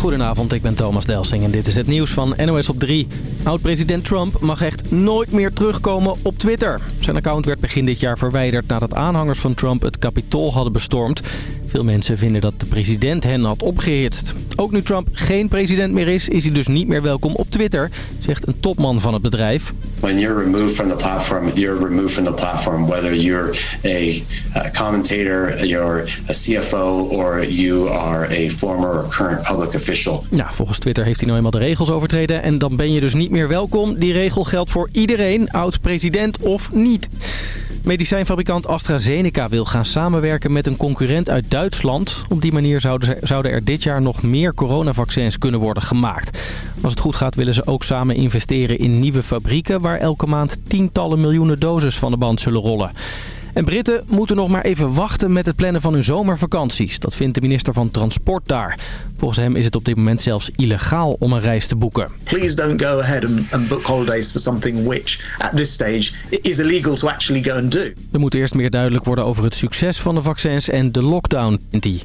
Goedenavond, ik ben Thomas Delsing en dit is het nieuws van NOS op 3. Oud-president Trump mag echt nooit meer terugkomen op Twitter. Zijn account werd begin dit jaar verwijderd nadat aanhangers van Trump het kapitool hadden bestormd. Veel mensen vinden dat de president hen had opgehitst. Ook nu Trump geen president meer is, is hij dus niet meer welkom op Twitter, zegt een topman van het bedrijf. When you're removed from the platform, you're removed from the platform. Whether you're a, a commentator, you're a CFO, or you are a former or current public official. Ja, volgens Twitter heeft hij nou eenmaal de regels overtreden en dan ben je dus niet meer welkom. Die regel geldt voor iedereen, oud-president of niet. Medicijnfabrikant AstraZeneca wil gaan samenwerken met een concurrent uit Duitsland. Op die manier zouden, zouden er dit jaar nog meer coronavaccins kunnen worden gemaakt. Als het goed gaat willen ze ook samen investeren in nieuwe fabrieken... waar elke maand tientallen miljoenen doses van de band zullen rollen. En Britten moeten nog maar even wachten met het plannen van hun zomervakanties. Dat vindt de minister van Transport daar. Volgens hem is het op dit moment zelfs illegaal om een reis te boeken. Please don't go ahead and, book holidays for something which at this stage is illegal to actually go and do. Er moet eerst meer duidelijk worden over het succes van de vaccins en de lockdown, vindt hij.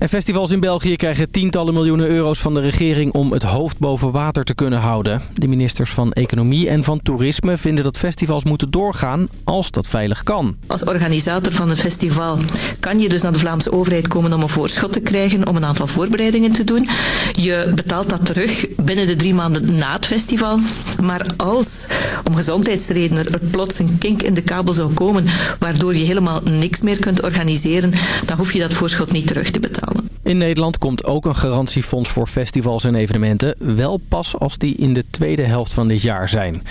En festivals in België krijgen tientallen miljoenen euro's van de regering om het hoofd boven water te kunnen houden. De ministers van Economie en van Toerisme vinden dat festivals moeten doorgaan als dat veilig kan. Als organisator van het festival kan je dus naar de Vlaamse overheid komen om een voorschot te krijgen, om een aantal voorbereidingen te doen. Je betaalt dat terug binnen de drie maanden na het festival. Maar als om gezondheidsredenen er plots een kink in de kabel zou komen, waardoor je helemaal niks meer kunt organiseren, dan hoef je dat voorschot niet terug te betalen. In Nederland komt ook een garantiefonds voor festivals en evenementen. Wel pas als die in de tweede helft van dit jaar zijn.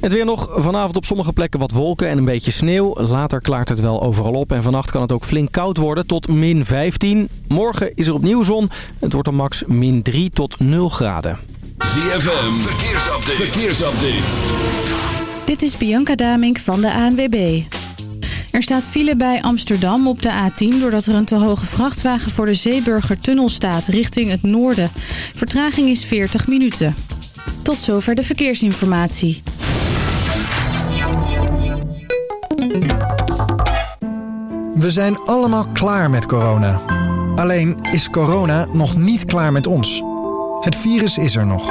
Het weer nog. Vanavond op sommige plekken wat wolken en een beetje sneeuw. Later klaart het wel overal op. En vannacht kan het ook flink koud worden tot min 15. Morgen is er opnieuw zon. Het wordt dan max min 3 tot 0 graden. ZFM. Verkeersupdate. Verkeersupdate. Dit is Bianca Damink van de ANWB. Er staat file bij Amsterdam op de A10 doordat er een te hoge vrachtwagen voor de Zeeburgertunnel staat richting het noorden. Vertraging is 40 minuten. Tot zover de verkeersinformatie. We zijn allemaal klaar met corona. Alleen is corona nog niet klaar met ons. Het virus is er nog.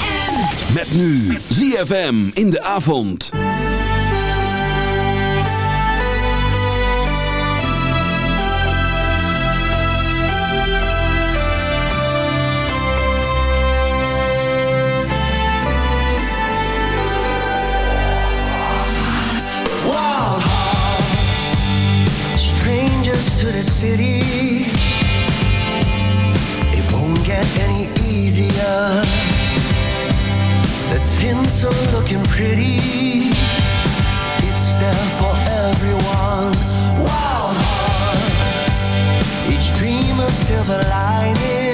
Met nu ZFM in de avond. To the city. It won't get any easier. The tints are looking pretty. It's there for everyone. Wild hearts, each dream a silver lining.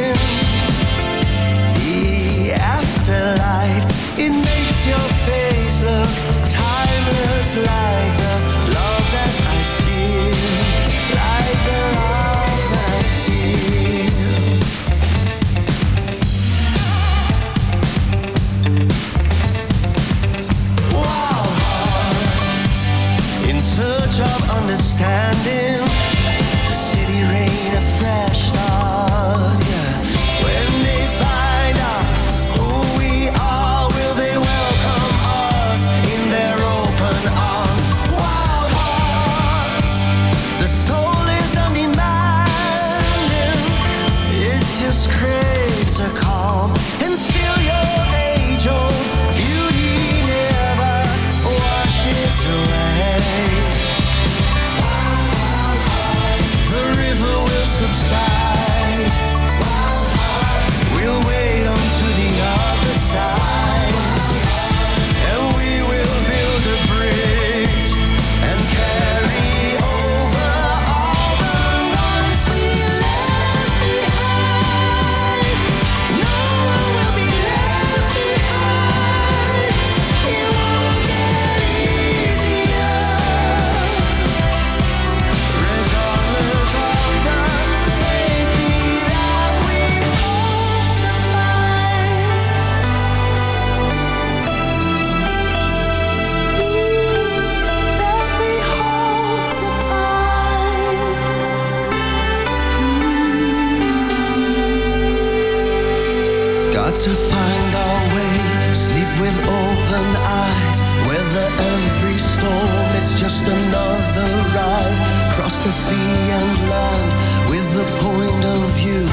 And land with the point of view.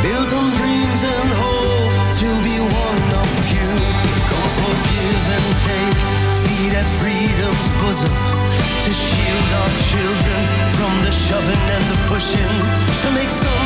Built on dreams and hope to be one of few. And take, feed at freedom's bosom. To shield our children from the shoving and the pushing. To make something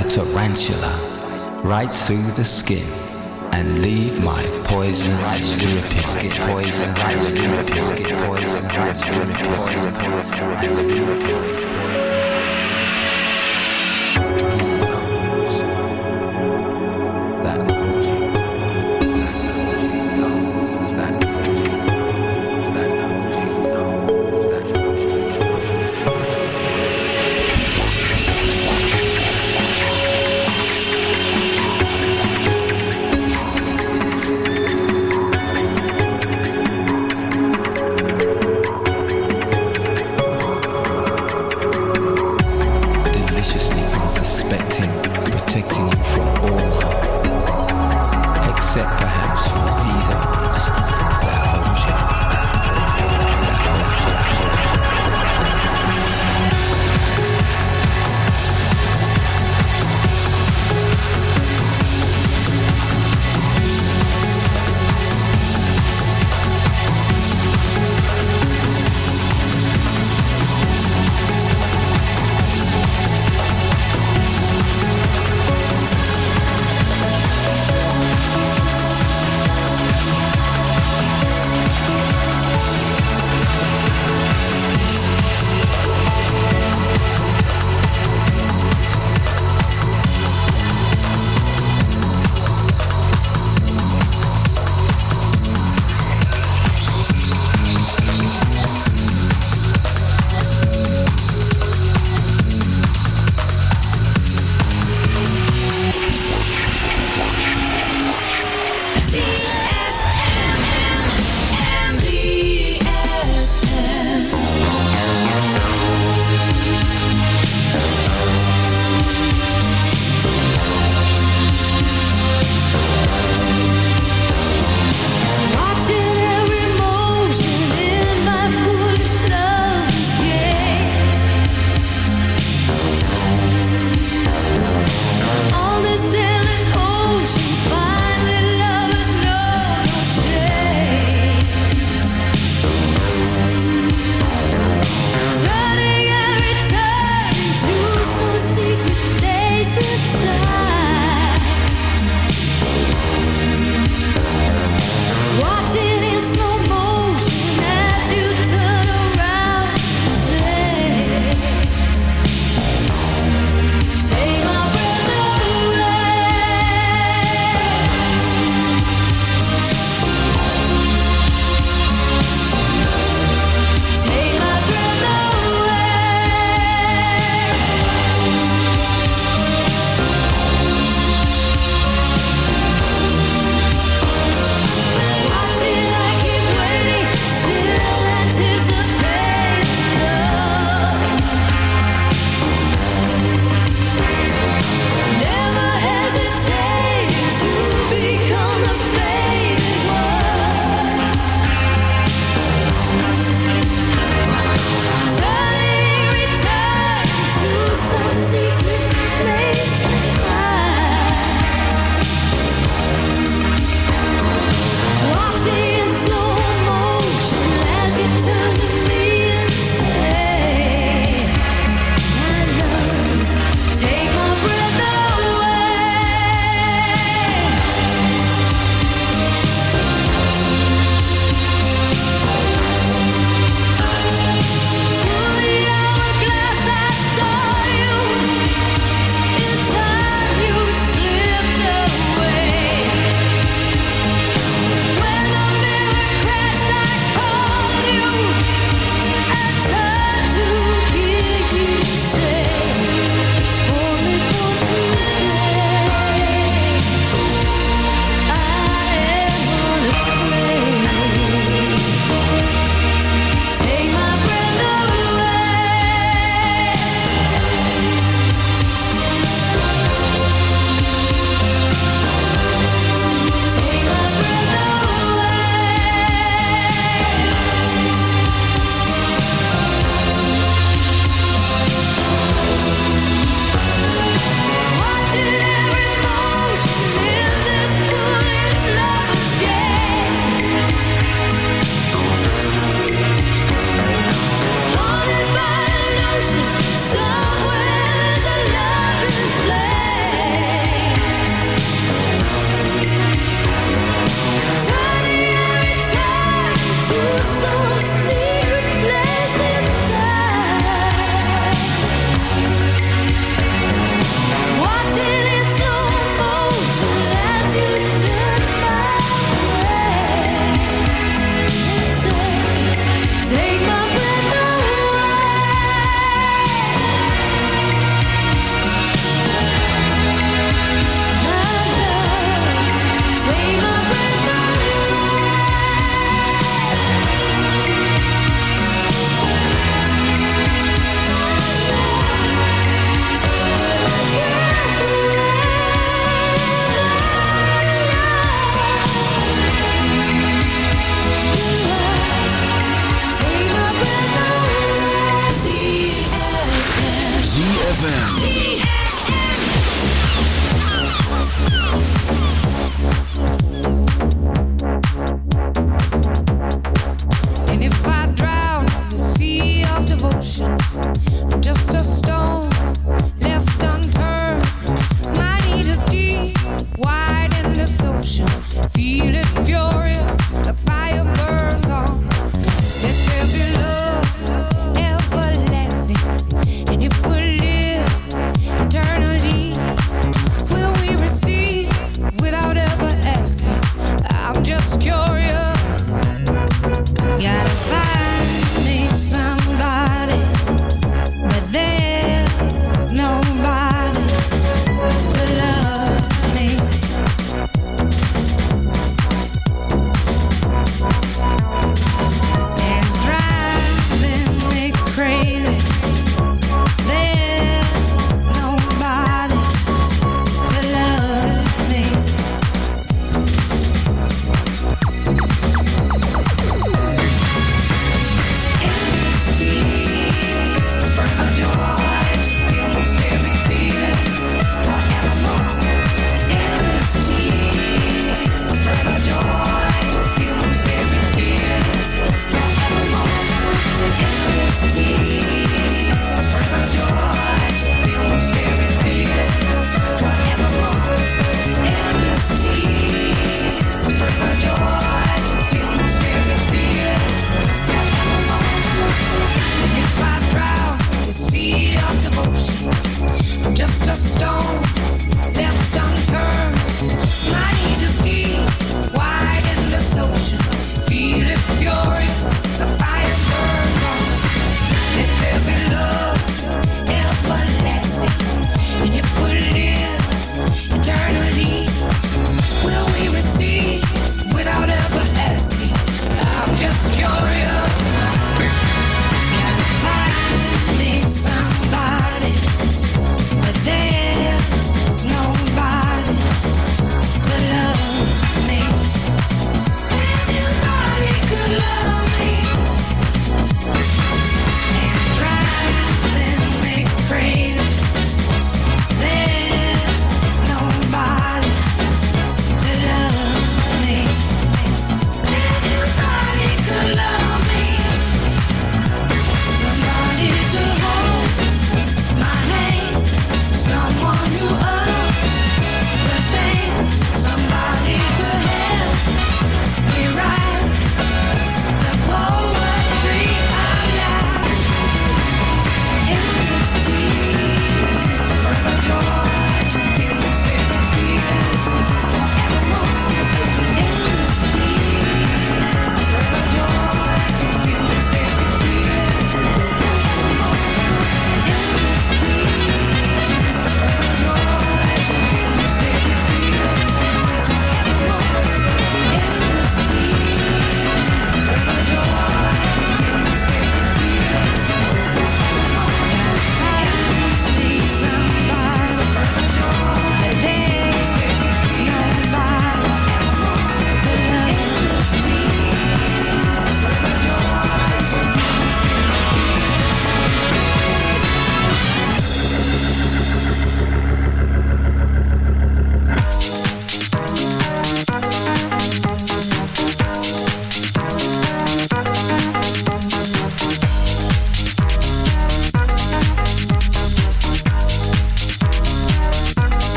like a tarantula right through the skin and leave my poison right dripping, poison right dripping, poison right dripping, poison dripping.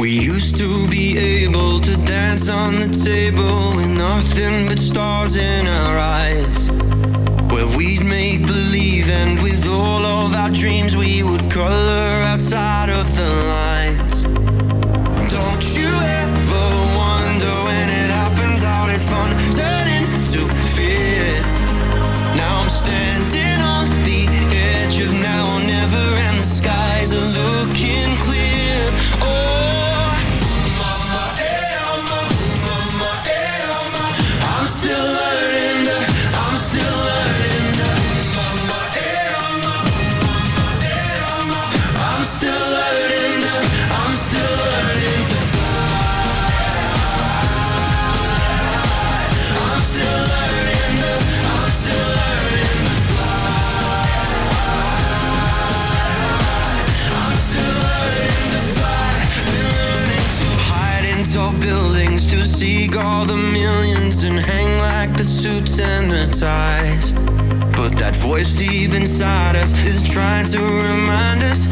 We used to be able to dance on the table with nothing but stars in our eyes. Where we'd make believe, and with all of our dreams, we would color outside of the line. voice deep inside us is trying to remind us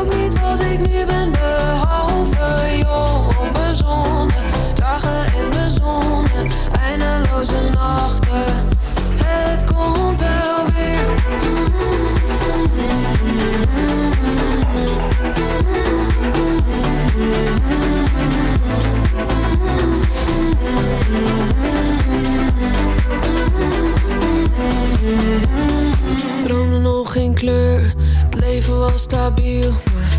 ook niet wat ik nu ben, behalve jong, onbezonnen. Dagen in de zon, eindeloze nachten. Het komt wel weer. Droomde nog geen kleur, het leven was stabiel.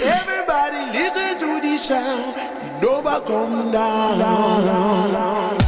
Everybody listen to the sound. Know I come down.